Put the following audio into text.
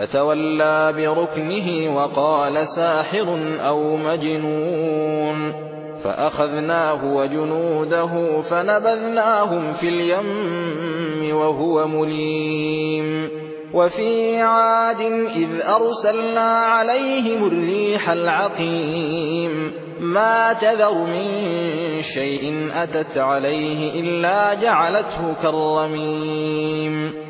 فتولى بركنه وقال ساحر أو مجنون فأخذناه وجنوده فنبذناهم في اليم وهو مليم وفي عاد إذ أرسلنا عليهم الريح العقيم ما تذر من شيء أتت عليه إلا جعلته كالرميم